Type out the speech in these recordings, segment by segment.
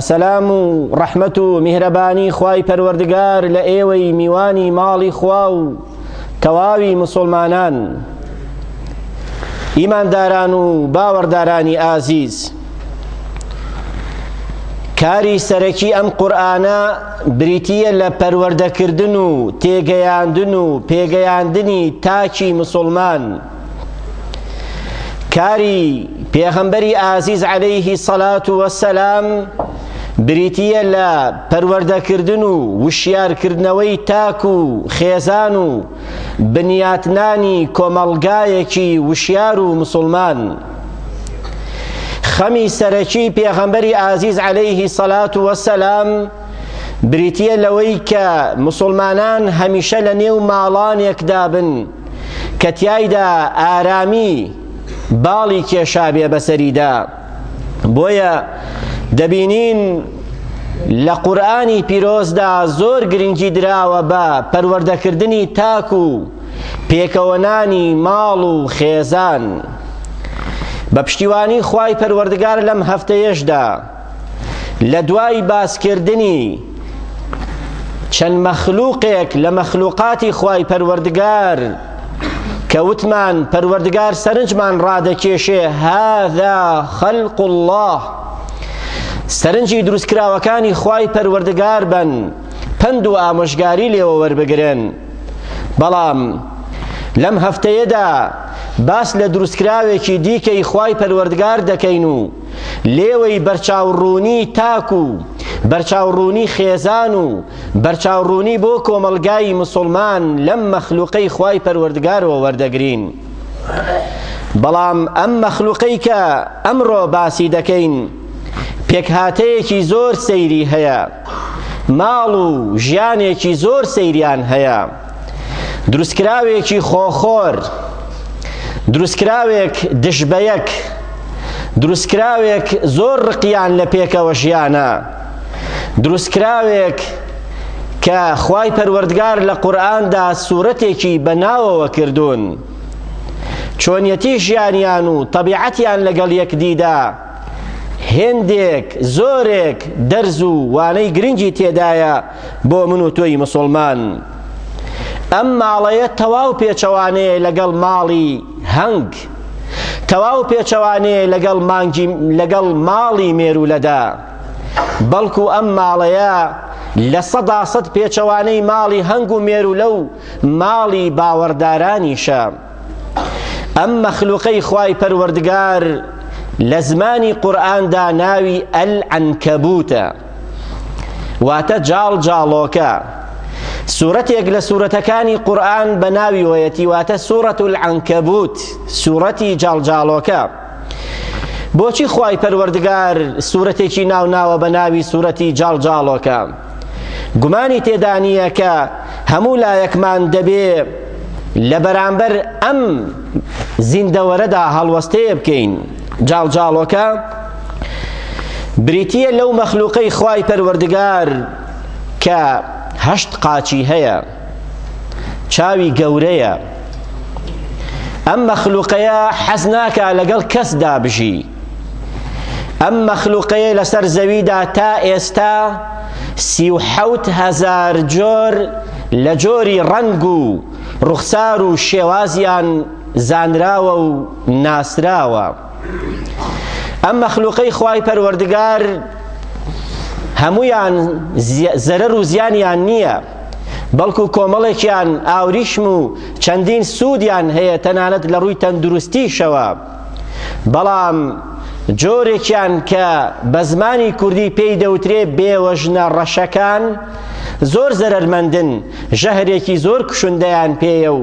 سەلام و ڕەحمەت و میهرەبانی خوای پەروەردگار لە ئێوەی میوانی ماڵی خوا و تەواوی مسلمانان ئیمانداران و باوەڕدارانی ئازیز کاری سەرەکی ئەم قورآانە بریتە لە پەروەردەکردن و تێگەیاندن و پێگەیاندنی تاکی مسلمان کاری پێغەمبەری ئازیز عەلەیهی سەلات وەسەلام بریتییە لە پەروەردەکردن و وشیارکردنەوەی تاک و خێزان و بنیاتنانی کۆمەڵگایەکی وشیار و مسلمان خەمی سەرەکی پێغەمبەری ئازیز عەلەیهی سەلات وەسەلام بریتییە لەوەی کە مسلمانان هەمیشە لە نێو ماڵانێکدا بن کە تیایدا ئارامی باڵی کێشابێ بەسەریدا بۆیە دەبینین لە قورآانی پیرۆزدا زۆر گرنگی دراوە بە پەروەردەکردنی تاک و پێکەوەنانی ماڵ و خێزان بە پشتیوانی خوای پەروەردگار لەم هەفتەیەشدا لە دوای باسکردنی چەند مەخلوقێک لە مەخلوقاتی خوای پەروەردگار کە وتمان پەروەردگار سەرنجمان ڕادەکێشێ هذا خلق الله سەرنجی دروستکراوەکانی خوای پەروەردگار بن پند و ئامۆژگاری لێوە وەربگرن بەڵام لەم هەفتەیەدا باس لە دروستکراوێکی دیکەی خوای پەروەردگار دەکەین و لێوەی بەرچاوڕوونی تاک و بەرچاوڕوونی خێزان و بەرچاوڕوونی بۆ کۆمەڵگای مسوڵمان لەم مەخلوقەی خوای پەروەردگارەوە وەردەگرین بەڵام ئەم مەخلوقەی کە ئەمڕۆ باسی دەکەین پێکهاتەیەکی زۆر سەیری هەیە ماڵ و ژیانێکی زۆر سەیریان هەیە دروستکراوێکی خۆخۆر دروستکراوێک دژبەیەک دروستکراوێک زۆر ڕقیان لە پێکەوە ژیانە دروستکراوێک کە خوای پەروەردگار لە قورئاندا سوورەتێکی بە ناوەوە کردوون چۆنیەتی ژیانیان و تەبیعەتیان لەگەڵ یەکدیدا هێندێک زۆرێک دەرز و وانەی گرنگی تێدایە بۆ من و تۆی مسوڵمان ئەم ماڵەیە تەواو پێچەوانەیە لەگەڵ ماڵی هەنگ تەواو پێچەوانەیە لەگەڵ مانگی لەگەڵ ماڵی مێرولەدا بەڵکو ئەم ماڵەیە لە سەدا سەد پێچەوانەی ماڵی هەنگ و مێرولە و ماڵی باوەڕدارانیشە ئەم مەخلوقەی خوای پەروەردگار لە زمانی قورئاندا ناوی ئەل عەنکەبوتە واتە جاڵ جاڵۆکە سورەتێک لە سورەتەکانی قورآن بە ناوی وەیەتی واتە سورەت العنکبوت سورەتی جاڵجاڵۆکە بۆچی خوای پەروەردگار سورەتێکی ناو ناوە بە ناوی سورەتی جاڵجاڵۆکە گومانی تێدانییە کە هەموو لایەکمان دەبێ لە بەرامبەر ئەم زیندەوەرەدا هەڵوەستەیە بکەین جاڵجاڵۆکە بریتییە لەو مەخلوقەی خوای پەروەردگار کە هەشت قاچی هەیە چاوی گەورەیە ئەم مەخلوقەیە حەز ناکا لەگەڵ کەسدا بژی ئەم مەخلوقەیە لەسەر زەویدا تا ئێستا سی و حەوت هەزار جۆر لە جۆری ڕەنگ و ڕوخسار و شێوازیان زانراوە و ناسراوە ئەم مەخلوقەی خوای پەروەردگار هەمویان زەرەر و زیانیان نییە بەڵکو کۆمەڵێکیان ئاوریشم و چەندین سوودیان هەیە تەنانەت لە ڕووی تەندروستیشەوە بەڵام جۆرێکیان کە بە زمانی کوردی پێی دەوترێ بێوەژنە ڕەشەکان زۆر زەرەرمەندن ژەهرێکی زۆر کوشندەیان پێیە و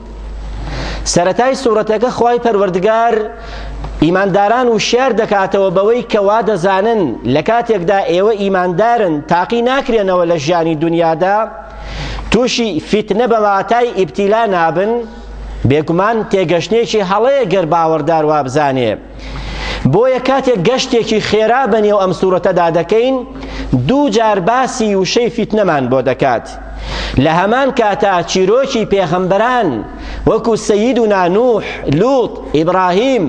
سەرەتای سورەتەکە خوای پەروەردگار ئیمانداران و شار دەکاتەوە بەوەی کەوا دەزانن لە کاتێکدا ئێوە ئیماندارن تاقی ناکرێنەوە لە ژیانی دنیادا تووشی فیتنە بە واتای ئیبتیلا نابن بێگومان تێگەشتێکی هەڵەیە گەر باوەڕدار وابزانێ بۆیە کاتێک گەشتێکی خێرا بەنێو ئەم سوورەتەدا دەکەین دوو جار باسی وشەی فیتنەمان بۆ دەکات لە هەمان کاتا چیرۆکی پێغەمبەران وەکو سەید و نانوح لوط ئیبراهیم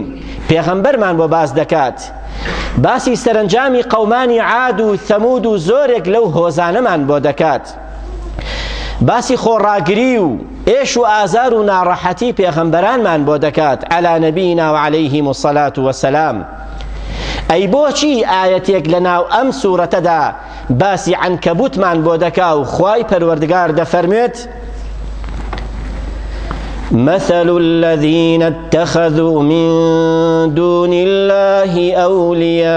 پێغەمبەرمان بۆ باس دەکات باسی سەرنجامی قەومانی عاد و ثەمود و زۆرێک لەو هۆزانەمان بۆ دەکات باسی خۆڕاگری و ئێش و ئازار و ناڕەحەتی پێغەمبەرانمان بۆ دەکات عەلا نەبینا و عەلەیهیم و سەلات وەسەلام ئەی بۆچی ئاەتێک لە ناو ئەم سوورەتەدا باسی عەنکەبوتمان بۆ دەکا و خوای پەروەردگار دەفەرموێت مثل الذين اتخذوا من دون الله أولياء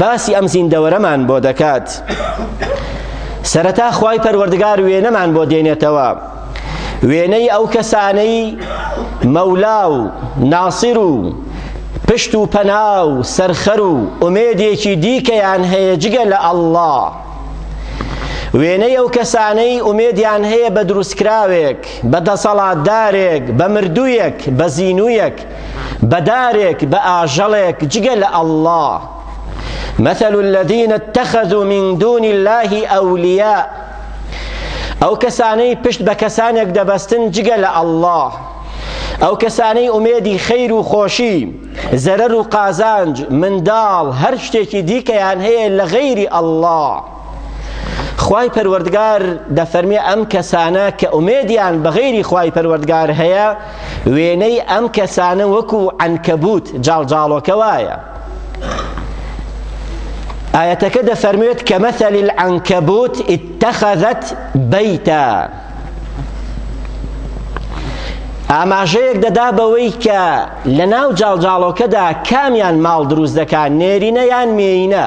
باسی ئەم زیندەوەرەمان بۆ دەکات سەرەتا خوای پەروەردگار وێنەمان بۆ دێنێتەوە وێنەی ئەو کەسانەی مەولا و ناسر و پشت و پەنا و سەرخەر و ئومێدێکی دیکەیان هەیە جگە لە ئەڵڵا وێنەی ئەو کەسانەی ئومێدیان هەیە بە دروستکراوێک بە دەسەڵاتدارێک بە مردوویەک بە زینوویەک بە دارێک بە ئاژەڵێک جگە لە ئەڵڵا مثل الذين اتخذوا من دون الله أولياء ئەو کەسانەی پشت بە کەسانێک دەبەستن جگە لە ئەڵڵا ئەو کەسانەی ئومێدی خیر و خۆشی زەرەر و قازانج منداڵ هەر شتێکی دیکەیان هەیە لە غەیری ئەڵڵا خوای پەروەردگار دەفەرمێ ئەم کەسانە کە ئومێدیان بە غەیری خوای پەروەردگار هەیە وێنەی ئەم کەسانە وەکو عەنکەبوت جاڵجاڵۆکە وایە ئاەتەکە دەفەرموێت کە مەثەلی العنکەبوت اتخذت بیتا ئاماژەیەک دەدا بەوەی کە لە ناو جاڵجاڵۆکەدا کامیان ماڵ دروست دەکات نێرینە یان مێینە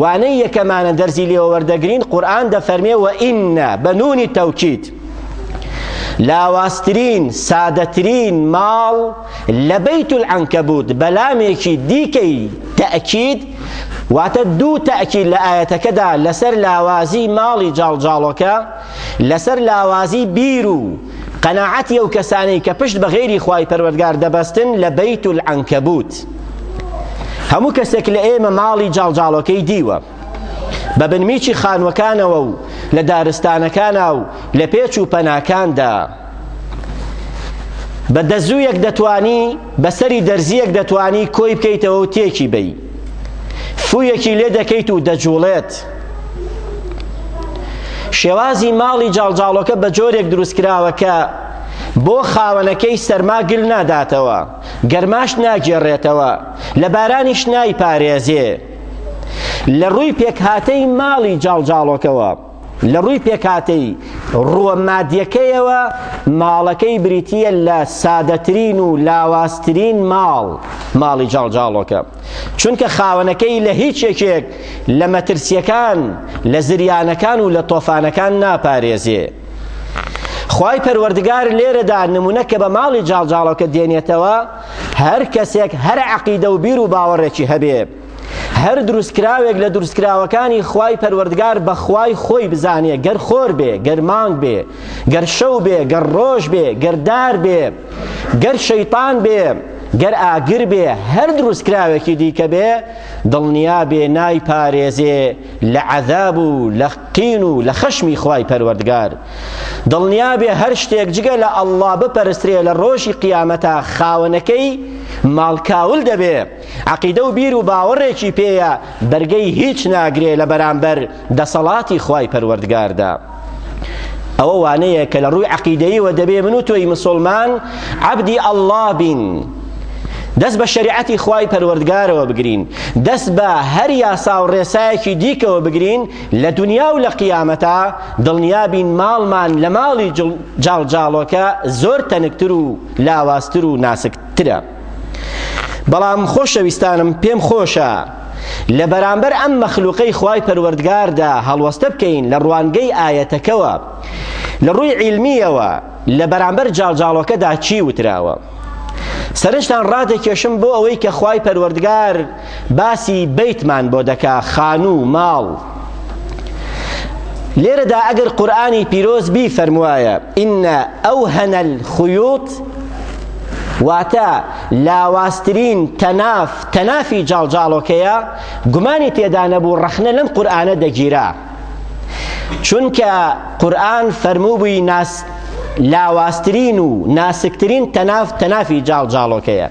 وانەی یەکەمانە دەرزی لێوە وەردەگرین قورئان دەفەرمێ وە ئینە بە نونی تەوکید لاوازترین سادەترین ماڵ لە بەیت العنکبوت بەلامێکی دیکەی تەئکید واتە دوو تەئکید لە ئاەتەکەدا لەسەر لاوازی ماڵی جاڵجاڵۆکە لەسەر لاوازی بیر و قەناعەتی ئەو کەسانەی کە پشت بە غەیری خوای پەروەردگار دەبەستن لە بەیت العنکبوت هەموو کەسێک لە ئێمە ماڵی جاڵجاڵۆکەی دیوە بە بنمیچی خانوەکانەوە و لە دارستانەکانا و لە پێچ و پەناکاندا بە دەزوویەک دەتانی بەسەری دەرزیەک دەتانی کۆی بکەیتەوە و تێکی بی فویەکی لێ دەکەیت و دەجوڵێت شێوازی ماڵی جاڵجاڵۆکە بە جۆرێک دروست کراوە کە بۆ خاوەنەکەی سەرما گل ناداتەوە گەرماش ناگێڕێتەوە لە بارانیش نایپارێزێ لە ڕووی پێکهاتەی ماڵی جاڵجاڵۆکەوە لە ڕووی پێکاتەی ڕووە مادیەکەیەوە ماڵەکەی بریتە لە سادەترین و لاوازترین ماڵ ماڵی جاڵجاڵۆکە چونکە خاوەنەکەی لە هیچ یەکێک لە مەترسیەکان لە زریانەکان و لە تۆفانەکان ناپارێزێ خوای پەروەردگار لێرەدا نمونە کە بە ماڵی جاڵجاڵەکە دێنێتەوە هەر کەسێک هەر عقیدە و بیر و باوەڕێکی هەبێ هەر دروستکراوێک لە دروستکراوەکانی خوای پەروەردگار بە خوای خۆی بزانێ گەر خۆر بێ گەر مانگ بێ گەر شەو بێ، گەر ڕۆژ بێ، گەر دار بێ، گەر شەیتان بێ، گەر ئاگر بێ، هەر دروستکراوێکی دیکە بێ، دڵنیا بێ نایپارێزێ لە عەزاب و لە قین و لە خەشمی خوای پەروەردگار. دڵنیا بێ هەر شتێک جگە لە اللە بپەرسترێ لە ڕۆژی قیامەتا خاوەنەکەی ماڵ کاول دەبێ. عەقیدە و بیر و باوەڕێکی پێیە بەرگەی هیچ ناگرێ لە بەرامبەر دەسەڵاتی خوای پەروەردگاردا ئەوە وانەیە کە لە ڕووی عقیدەیەوە دەبێ من و تۆی مسلمان عبدی ئەللا بین دەست بە شریعەتی خوای پەروەردگارەوە بگرین دەست بە هەر یاسا و ڕێسایەکی دیکەوە بگرین لە دنیا و لە قیامەتا دڵنیابین ماڵمان لە ماڵی جاڵجاڵۆکە زۆر تەنکتر و لاوازتر و ناسکترە بەڵام خۆشەویستانم پێم خۆشە لە بەرامبەر ئەم مەخلوقەی خوای پەروەردگاردا هەڵوەستە بکەین لە ڕوانگەی ئاەتەکەوە لە ڕووی عیلمیەوە لە بەرامبەر جاڵجاڵۆکەدا چی وتراوە سەرنجتان ڕادەکێشم بۆ ئەوەی کە خوای پەروەردگار باسی بەیتمان بۆ دەکا خانوو ماڵ لێرەدا ئەگەر قورآانی پیرۆز بی فەرموایە ئینە ئەو هەنەل خویوت واتە لاواسترین تەناف تەنافی جاڵجاڵۆکەیە گومانی تێدا نەبوو ڕەخنە لەم قورآانە دەگیرا چونکە قورآن فەرموو بووی ناس لاواسترین و ناسکترین تەناف تەنافی جاڵجاڵۆکەیە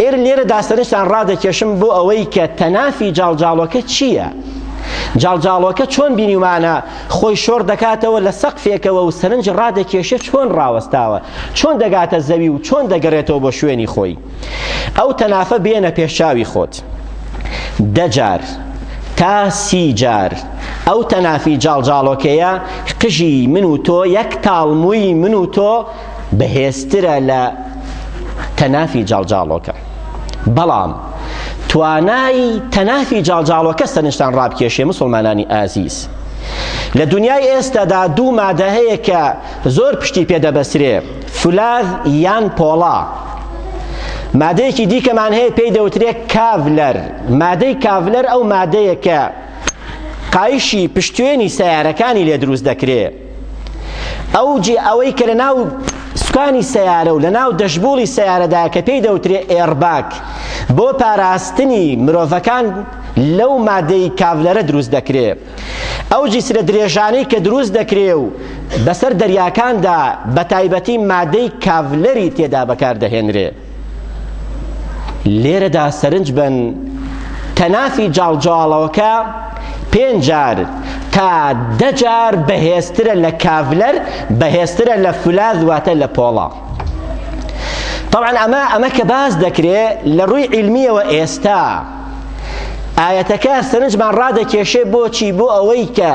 ئێر لێرەدا سەرنجتان ڕادەکێشم بۆ ئەوەی کە تەنافی جاڵجاڵۆکە چییە؟ جاڵجاڵۆکە چۆن بینیمانە خۆی شۆڕ دەکاتەوە لە سەقفێکەوە و سەرنج ڕادەکێشە چۆن ڕاوەستاوە چۆن دەگاتە زەوی و چۆن دەگەڕێتەوە بۆ شوێنی خۆی ئەو تەنافە بێنە پێشچاوی خۆت دەجار تا سی جار ئەو تەنافی جاڵجاڵۆکەیە قژی من و تۆ یەک تاڵمووی من و تۆ بەهێزترە لە تەنافی جاڵجاڵۆکە بەڵام توانای تەنافی جاڵجاڵۆکە سەرنجتان ڕابکێشێ مسلمانانی ئازیز لە دنیای ئێستادا دوو مادە هەیە کە زۆر پشتی پێدەبەسرێ فولاذ یان پۆڵا مادەیەکی دیکەمان هەیە پێی دەوترێت کاڤلەر مادەی کاڤلەر ئەو مادەیە کە قایشی پشتێنی سیارەکانی لێ دروست دەکرێت ئەو جی ئەوەی کە لە ناو سوکانی سیارە و لە ناو دەشبوڵی سیارەدا کە پێی دەوترێ ئێرباک بۆ پاراستنی مرۆڤەکان لەو مادەی کاڤلەرە دروست دەکرێ ئەو جیسرە درێژانەی کە دروست دەکرێ و بەسەر دەریاکاندا بە تایبەتی مادەی کاڤلەری تێدا بەکاردەهێنرێ لێرەدا سەرنج بن تەنافی جاڵجاڵەوەکە پێنج جار تا دە جار بەهێزترە لە کاڤلەر بەهێزترە لە فولاذ واتە لە پۆڵا طبعا ئەمە ئەمە کە باس دەکرێ لە ڕووی علمیەوە ئێستا ئاەتەکە سەرنجمان ڕادەکێشێ بۆچی بۆ ئەوەی کە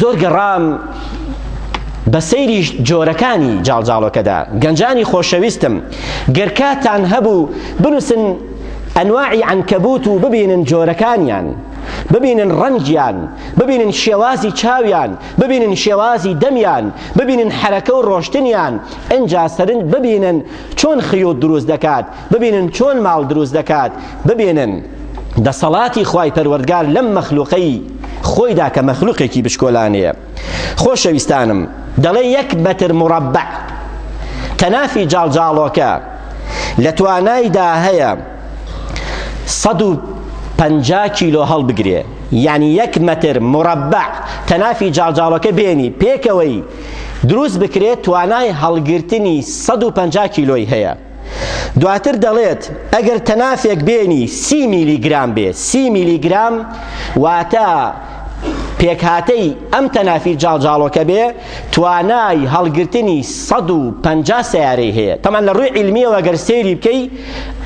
زۆر گەڕام بە سەیری جۆرەکانی جاڵجاڵۆکەدا گەنجانی خۆشەویستم گەر کاتان هەبوو بنووسن ئەنواعی عنکەبوت و ببینن جۆرەکانیان ببینن ڕەنگیان ببینن شێوازی چاویان ببینن شێوازی دەمیان ببینن حرەکە و ڕۆشتنیان ئەجا سەرنج ببینن چۆن خیوت دروست دەکات ببینن چۆن ماڵ دروست دەکات ببینن دەسەڵاتی خوای پەروەردگار لەم مەخلوقەی خۆیدا کە مەخلوقێکی بشکۆلانەیە خۆشەویستانم دەڵێ یەک بەتر مربع کەنافی جاڵجاڵۆکە لە توانایدا هەیە سەد و پەنجا کیلۆ هەڵبگرێ یعنی یەک مەتر مربع کەنافی جاڵجاڵۆکە بێنی پێکەوەی دروست بکرێت توانای هەڵگرتنی 150 کیلۆی هەیە دواتر دەڵێت ئەگەر تەنافێک بێنی سی میلی گرام بێ سی میلی گرام واتە پێکهاتەی ئەم تەنافی جاڵجاڵۆکە بێ توانای هەڵگرتنی 150 سیارەی هەیە تەمان لە ڕووی علمیەوە گەر سێری بکەی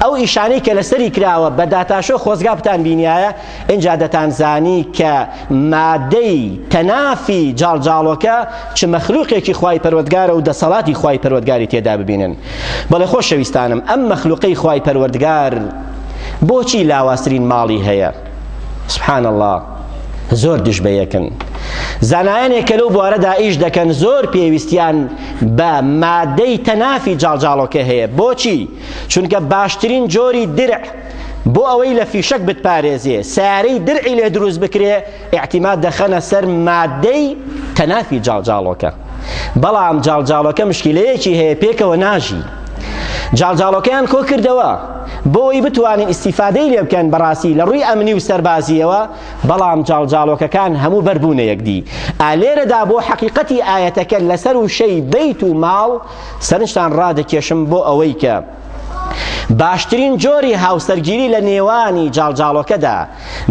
ئەو ئیشانەی کە لەسەری کراوە بە داتاشۆ خۆزگا بتان بینایە ئینجا دەتان زانی کە مادەی تەنافی جاڵجاڵۆکە چ مەخلوقێکی خوای پەروەردگارە و دەسەڵاتی خوای پەروەردگاری تێدا ببینن بەڵێ خۆشەویستانم ئەم مەخلوقەی خوای پەروەردگار بۆچی لاوازترین ماڵی هەیە سبحان الله زۆر دژ بە یەکن زانایانێک کە لەو بوارەدا ئیش دەکەن زۆر پێویستیان بە مادەی تەنافی جاڵجاڵۆکە هەیە بۆچی چونکە باشترین جۆری درع بۆ ئەوەی لە فیشەک بتپارێزێ سارەی درعی لێ دروست بکرێ ئیعتیماد دەخەنە سەر مادەی تەنافی جاڵجاڵۆکە بەڵام جاڵجاڵۆکە مشکلەیەکی هەیە پێکەوە ناژی جاڵجاڵۆکەیان کۆ کردەوە بۆی بتوانین ئیسیفادەی لێ بکەن بەڕاستی لە ڕووی ئەمنی و سەربازیەوە بەڵام جاڵجاڵۆکەکان هەموو بەربوونە یەکدی ئالێرەدا بۆ حەقیقەتی ئاەتەکە لەسەر وشەی بیت و ماڵ سەرنجتان ڕادەکێشم بۆ ئەوەی کە باشترین جۆری هاوسەرگیری لە نێوانی جاڵجاڵۆکەدا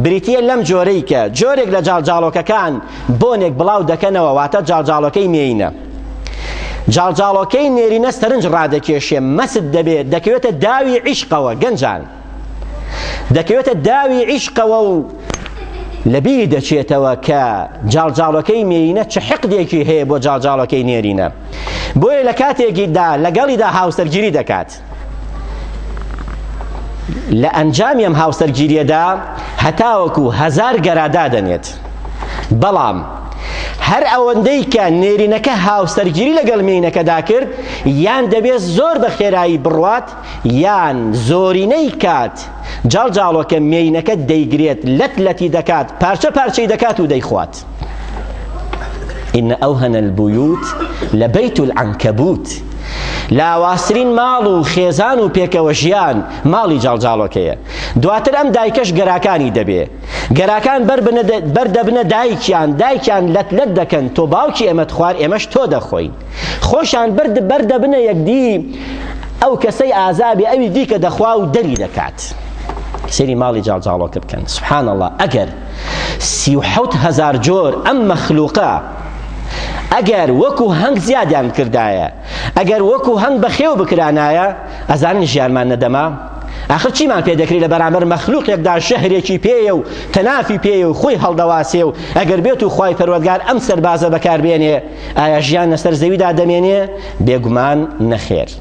بریتییە لەم جۆرەی کە جۆرێک لە جاڵجاڵۆکەکان بۆنێک بڵاو دەکەنەوە واتە جاڵجاڵۆکەی مێینە جاڵجاڵۆکەی نێرینە سەرنج ڕادەکێشێ مەست دەبێت دەکەوێتە داوی عیشقەوە گەنجان دەکەوێتە داوی عیشقەوە و لەبیری دەچێتەوە کە جاڵجاڵەکەی مێینە چ حقدێکی هەیە بۆ جاڵجاڵەکەی نێرینە بۆیە لە کاتێکیدا لەگەڵیدا هاوسەرگیری دەکات لە ئەنجامی ئەم هاوسەرگیریەدا هەتاوەکو هزار گەرادا دەنێت بەڵام هەر ئەوەندەی کە نێرینەکە هاوسەرگیری لەگەڵ مێینەکەدا کرد یان دەبێت زۆر بە خێرایی بڕوات یان زۆرینەی کات جاڵجاڵۆکە مێینەکەت دەیگرێت لەت لەتی دەکات پارچە پارچەی دەکات و دەیخوات ان اوهن البيوت لبيت العنكبوت لاواسترین ماڵ و خێزان و پێکەوە ژیان ماڵی جاڵجاڵۆکەیە دواتر ئەم دایکەش گەراکانی دەبێ گەراکان بەردەبنە دایکیان دایکیان لەت لەت دەکەن تۆ باوکی ئەمەت خوار ئێمەش تۆ دەخۆین خۆشان برد بەردەبنە یەکدی ئەو کەسەی ئازابێ ئەوی دیکە دەخوا و دەری دەکات سری ماڵی جاڵجاڵۆکە بکەن سبحان الله ئەگەر سی و حەوت هەزار جۆر ئەم مەخلوقە ئەگەر وەکو هەنگ زیادیان کردایە ئەگەر وەکو هەنگ بەخێو بکرانایە ئەزانن ژیانمان نەدەما آخر چیمان پێ دەکری لە بەرامبەر مەخلوقێکدا شەهرێکی پێیە و تەنافی پێیە و خۆی هەڵدەواسێ و ئەگەر بێت و خی پەروەگار ئەم سەربازە بەکاربێنێ ئایا ژیان لەسەر زەویدا دەمێنێ؟ بێگومان نەخێر.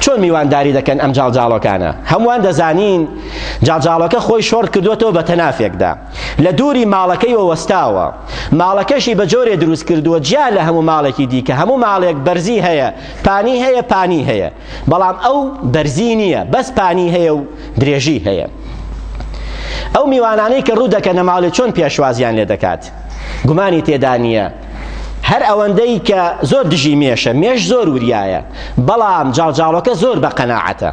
چۆن میوانداری دەکەن ئەم جاڵجاڵۆکانە هەمووان دەزانین جاڵجاڵۆکە خۆی شۆڕ کردوێتەوە بە تەنافێکدا لە دووری ماڵەکەی وەوەستاوە ماڵەکەشی بە جۆرێ دروست کردووە جیا لە هەموو ماڵێکی دیکە هەموو ماڵێک بەرزی هەیە پانی هەیە پانی هەیە بەڵام ئەو بەرزی نییە بەس پانی هەیە و درێژی هەیە ئەو میوانانەی کە ڕوو دەکەنە ماڵێ چۆن پێشوازیان لێ دەکات گومانی تێدا نییە هەر ئەوەندەی کە زۆر دژی مێشە مێش زۆر وریایە بەڵام جاڵجاڵۆکە زۆر بە قەناعەتە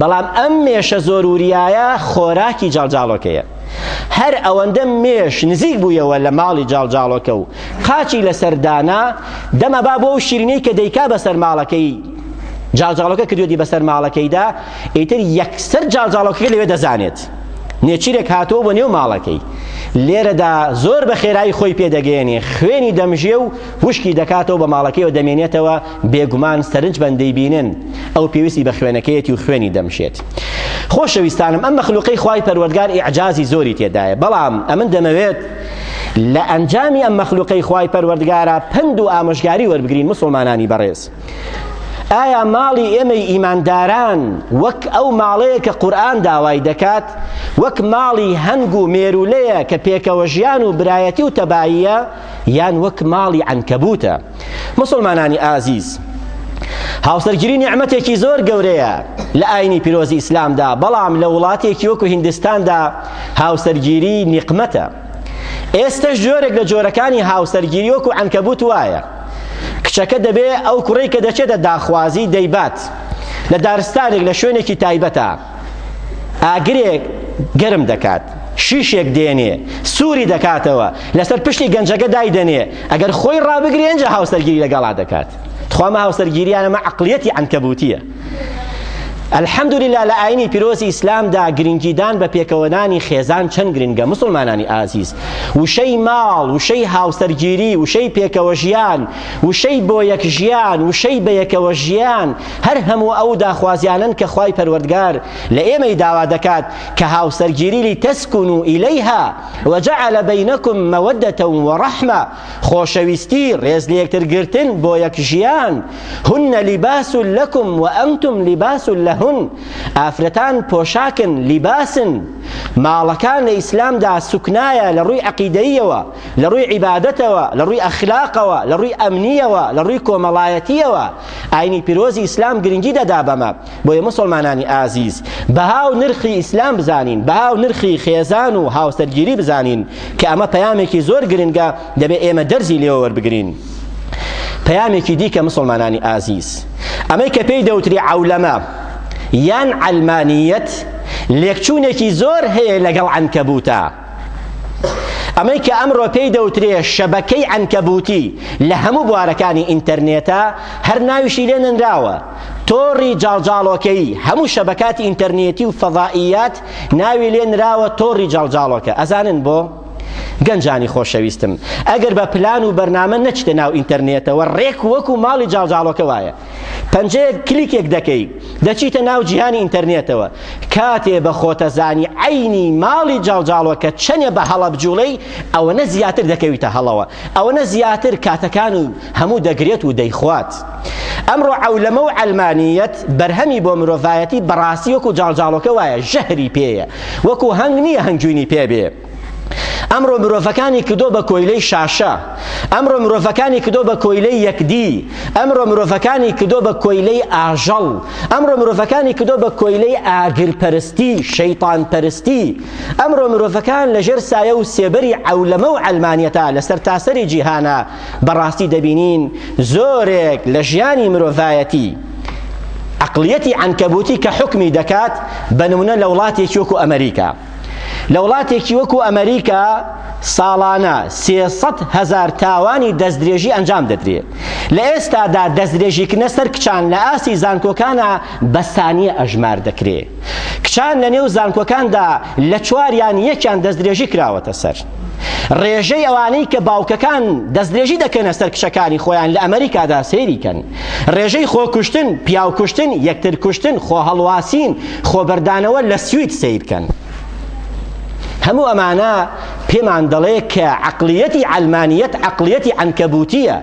بەڵام ئەم مێشە زۆر وریایە خۆراکی جاڵجاڵۆکەیە هەر ئەوەندە مێش نزیک بوویەوە لە ماڵی جاڵجاڵۆکە و قاچی لەسەردانا دەمە با بۆ و شیرینەی کە دەیکا بەسەر ماڵەکەی جاڵجاڵۆکە کردوێتی بەسەر ماڵەکەیدا ئیتر یەکسەر جاڵجاڵۆکەکە لەوێ دەزانێت نێچیرێک هاتووە بۆ نێو ماڵەکەی لێرەدا زۆر بە خێرایی خۆی پێدەگەێنێ خوێنی دەمژێ و وشکی دەکاتەوە بە ماڵەکەی و دەمێنێتەوە بێگومان سەرنج بەندەی بینن ئەو پێویستی بە خوێنەکەیەتی و خوێنی دەمشێت خۆشەویستانم ئەم مەخلوقەی خی پەروەردگار ئیعجازی زۆری تێدایە بەڵام ئەمن دەمەوێت لە ئەنجامی ئەم مەخلوقەی خی پەروەردگارە پند و ئامۆژگاری وەربگرین مسلمانانی بەڕێز ئایا ماڵی ئێمەی ئیمانداران وەک ئەو ماڵەیە کە قورئان داوای دەکات وەک ماڵی هەنگ و مێرولەیە کە پێکەوە ژیان و برایەتی و تەباییە یان وەک ماڵی عنکبوتە مسلمانانی ئازیز هاوسەرگیری نیعمەتێکی زۆر گەورەیە لە ئاینی پیرۆزی ئیسلامدا بەڵام لە وڵاتێکی وەکو هندستاندا هاوسەرگیری نیقمەتە ئێستەش جۆرێک لە جۆرەکانی هاوسەرگیری وەکو عەنکەبوت وایە کچەکە دەبێ ئەو کوڕەی کە دەچێتە داخوازی دەیبات لە دارستانێک لە شوێنێکی تایبەتە ئاگرێک گەرم دەکات شیشێک دێنێ سووری دەکاتەوە لەسەر پشتی گەنجەکە دایدەنێ ئەگەر خۆی ڕابگرێنجە هاوسەرگیری لەگەڵا دەکات تخوامە هاوسەرگیریانەمە عقلیەتی ئەنکەبوتیە الحمدللە لە ئاینی پیرۆزی ئیسلامدا گرنگیدان بە پێکەوەدانی خێزان چەند گرنگە مسلمانانی ئازیز وشەی ماڵ وشەی هاوسەرگیری وشەی پێکەوە ژیان وشەی بۆ یەک ژیان وشەی بە یەکەوە ژیان هەر هەموو ئەو داخوازیانن کە خوای پەروەردگار لە ئێمەی داوا دەکات کە هاوسەرگیری لتسکنوا الیها وجعل بینکم مودة ورحمە خۆشەویستی، ڕێز لەیەکتر گرتن بۆ یەک ژیان، هن لباس لکم و انتم لباس لهن، ئافرەتان پۆشاکن، لیباسن، ماڵەکان لە ئیسلامدا سوکنایە لە ڕووی عەقیدەییەوە، لە ڕووی عیبادەتەوە، لە ڕووی ئەخلاقەوە، لە ڕووی ئەمنییەوە، لە ڕووی کۆمەڵایەتییەوە، ئاینی پیرۆزی ئیسلام گرنگی دەدا بەمە. بۆیە موسڵمانانی ئازیز بەها و نرخی ئیسلام بزانین بەها و نرخی خێزان و هاوسەرگیری بزانین کە ئەمە پەیامێکی زۆر گرنگە دەبێ ئێمە دەرزی لێوە وەربگرین پەیامێکی دیکە مسلمانانی ئازیز ئەمەی کە پێی دەوتری عولەمە یان علمانیت لێکچوونێکی زۆر هەیە لەگەڵ عنکبوتا ئەمەی کە ئەمڕۆ پێی دەوترێ شەبەکەی عەنکەبووتی لە هەموو بوارەکانی ئینتەرنێتە، هەر ناویشی لێ نەنراوە، تۆڕی جاڵجاڵۆکەیی، هەموو شەبەکاتی ئینتەرنێتی و فەزائیات ناوی لێ نراوە تۆڕی جاڵجاڵۆکە. ئەزانن بۆ؟ گەنجانی خۆشەویستم، ئەگەر بە پلان و بەرنامە نەچیتە ناو ئینتەرنێتەوە، ڕێک وەکوو ماڵی جاڵجاڵۆکە وایە. پەنجەیەک کلیکێک دەکەی دەچیتە ناو جیهانی ئینتەرنێتەوە کاتێ بە خۆتە زانی عینی ماڵی جاڵجاڵۆ کە چەنێ بە هەڵە بجوڵەی ئەوەنە زیاتر دەکەویتە هەڵەوە ئەوەنە زیاتر کاتەکان و هەموو دەگرێت و دەیخوات ئەمڕۆ عەولەمە و عەلمانیەت بەرهەمی بۆ مرۆڤایەتی بەڕاستی وەکو جاڵجاڵۆکە وایە ژەهری پێیە وەکو هەنگ نییە هەنگوینی پێ بێ ئەمڕۆ مرۆڤەکانی کردۆ بە کۆیلەی شاشە ئەمڕۆ مرۆڤەکانی کردۆ بە کۆیلەی یەکدی ئەمڕۆ مرۆڤەکانی کردۆ بە کۆیلەی ئاژەڵ ئەمڕۆ مرۆڤەکانی کردۆ بە کۆیلەی ئاگرپەرستی شەیتان پەرستی ئەمڕۆ مرۆڤەکان لەژێر سایە و سێبەری عەولەمە و عەلمانیەتە لە سەرتاسەری جیهانە بەڕاستی دەبینین زۆرێک لە ژیانی مرۆڤایەتی عقلیەتی عنکبوتی کە حکمی دەکات بە نمونە لە وڵاتێکی وەکو ئەمریکا لە وڵاتێکی وەکو ئەمەریکا ساڵانە سێ سەد هەزار تاوانی دەستدرێژی ئەنجام دەدرێت لە ئێستادا دەستدرێژیکردنە سەر کچان لە ئاستی زانکۆکانە بە سانیە ئەژمار دەکرێت کچان لە نێو زانکۆکاندا لە چواریان یەکیان دەستدرێژی کراوەتە سەر ڕێژەی ئەوانەی کە باوکەکان دەستدرێژی دەکەنە سەر کچەکانی خۆیان لە ئەمریکادا سەیریکەن ڕێژەی خۆکوشتن، پیاوکوشتن، یەکترکوشتن، خۆهەڵواسین، خۆبەردانەوە لە سوید سەیرکەن. هەموو ئەمانە پێمان دەڵێ کە عەقڵیەتی عەلمانیەت عەقڵیەتی عەنکەبوتییە،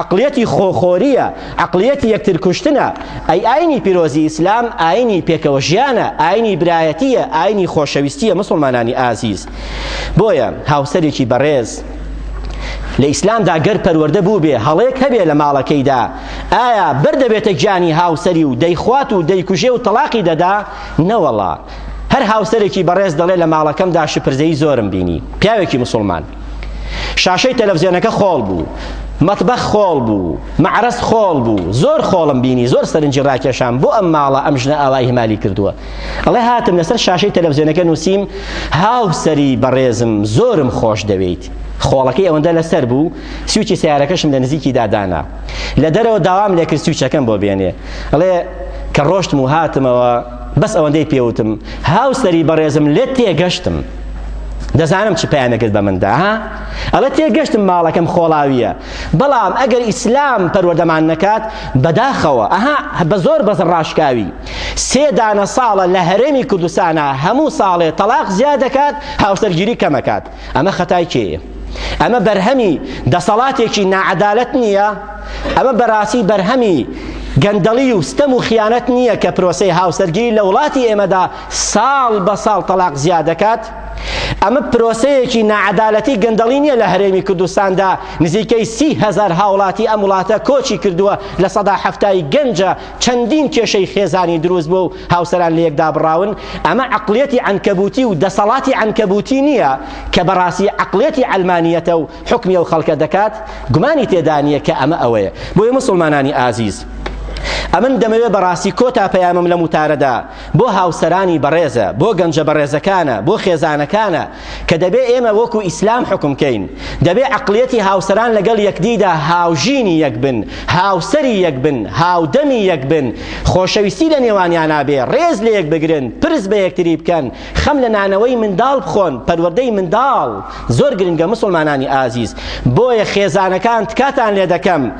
عەقڵیەتی خۆخۆرییە، عەقڵیەتی یەکترکوشتنە. ئەی ئاینی پیرۆزی ئیسلام ئاینی پێکەوە ژیانە، ئاینی برایەتییە، ئاینی خۆشەویستییە مسوڵمانانی ئازیز. بۆیە هاوسەرێکی بەڕێز، لە ئیسلامدا گەر پەروەردە بووبێ هەڵەیەک هەبێ لە ماڵەکەیدا ئایا بەر دەبێتە گیانی هاوسەری و دەیخوات و دەیکوژێ و تەلاقی دەدا نەوەڵا هەر هاوسەرێکی بەڕێز دەڵێ لە ماڵەکەمدا شپرزەی زۆرم بینی پیاوێکی مسلمان شاشەی تەلەڤزیۆنەکە خۆڵ بوو مەتبەخ خۆڵ بوو مەعرەس خۆڵ بوو زۆر خۆڵم بینی زۆر سەرنجی ڕاکێشان بۆ ئەم ماڵە ئەم ژنە ئاوای هەمالی کردووە ئەڵێ هاتم لەسەر شاشەی تەلەڤزیۆنەکە نووسیم هاوسەری بەڕێزم زۆرم خۆش دەوێیت خۆڵەکەی ئەوەندە لەسەر بوو سوچی سیارەکەشم لە نزیکی دادانا لە دەرەوە داوام لێکرد سوچەکەم بۆ بێنێ ئەڵێ کە ڕۆشتم و هاتمەوە بەس ئەوەندەی پێوتم هاوسەری بەڕێزم لێت تێگەشتم دەزانم چ پەیامێکت بە مندا ها ئەڵە تێگەشتم ماڵەکەم خۆڵاویە بەڵام ئەگەر ئیسلام پەروەدەمان نەکات بەداخەوە ئەها بە زۆر بەس ڕاشکاوی سێ دانە ساڵە لە هەرێمی کوردستانا هەموو ساڵێ تەڵاق زیادەکات هاوسەرگیری کەمەکات ئەمە خەتای کێیە ئەمە بەرهەمی دەسەڵاتێکی ناعەدالەت نییە ئەمە بەڕاستی بەرهەمی گەندەڵی و ستەم و خیانەت نییە کە پرۆسەی هاوسەرگیری لە وڵاتی ئێمەدا ساڵ بە ساڵ تەلاق زیاد دەکات ئەمە پرۆسەیەکی ناعەدالەتی گەندەڵی نییە لە هەرێمی کوردستاندا نزیکەی سی هزار هاوڵاتی ئەم وڵاتە کۆچی کردووە لە سەدا هەفتایی گەنجە چەندین کێشەی خێزانی دروست بووە و هاوسەران لەیەک دابڕاون، ئەمە عەقڵیەتی عەنکەبوتی و دەسەڵاتی عەنکەبوتی نییە کە بەڕاستی عەقڵیەتی عەلمانیەتە و حوکمی ئەو خەڵکە دەکات، گومانی تێدا نییە کە ئەمە ئەوەیە. بۆیە موسڵمانانی ئازیز ئەمن دەمەوێ بەڕاستی کۆتا پەیامم لەم وتارەدا بۆ هاوسەرانی بەڕێزە، بۆ گەنجە بەڕێزەکانە، بۆ خێزانەکانە، کە دەبێ ئێمە وەکو ئیسلام حوکم کەین، دەبێ عەقڵیەتی هاوسەران لەگەڵ یەکدیدا هاوژینی یەک بن، هاوسەری یەک بن، هاودەمی یەک بن، خۆشەویستی لە نێوانیانا بێ، ڕێز لە یەک بگرن، پرس بە یەکتری بکەن، خەم لە نانەوەی منداڵ بخۆن، پەروەردەی منداڵ زۆر گرنگە مسوڵمانانی ئازیز، بۆیە خێزانەکان تکاتان لێ دەکەم،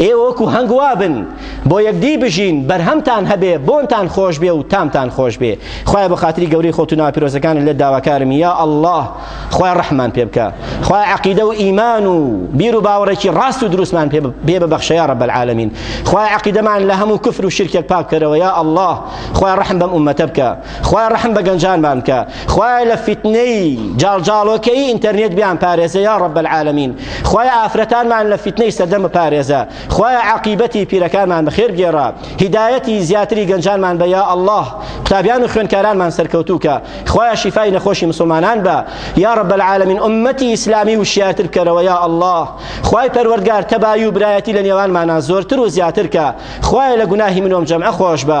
ئێوە وەکو هەنگ وابن بۆ یەکدی بژین بەرهەمتان هەبێ بۆنتان خۆش بێ و تامتان خۆش بێ خوای بە خاتری گەورەی خۆت و ناپیرۆزەکان لێ داواکارم یا ئەلله خوای ڕەحمان پێ بکە خوای عقیدە و ئیمان و بیر و باوەڕێکی ڕاست و دروستمان پێ ببەخشە یا رب العالمین خوای عقیدەمان لە هەموو کفر و شرکێک پاک کەرەوە یا ئەلله خوای ڕەحم بەم ئومەتە بکە خوایە ڕەحم بە گەنجانمان بکە خوایە لە فیتنەی جاڵجاڵۆکەی ئینتەرنێت بیان پارێزە یا ڕەب العالمین خوایە ئافرەتانمان لە فیتنەی سەردەم بپارێزە خوایە عاقیبەتی پیرەکانمان بەخێر گێڕە هیدایەتی زیاتری گەنجانمان بە یا الله قوتابیان و خوێندکارانمان سەرکەوتووکە خوایە شیفای نەخۆشی مسلمانان بە یا ڕەب العالمین ئومەتی ئیسلامی و شیاتر بکەرەوە یا الله خوای پەروەردگار تەبایی و برایەتی لە نێوانمانە زۆرتر و زیاتر کە خوایە لە گوناهی منۆم جەمعە خۆش بە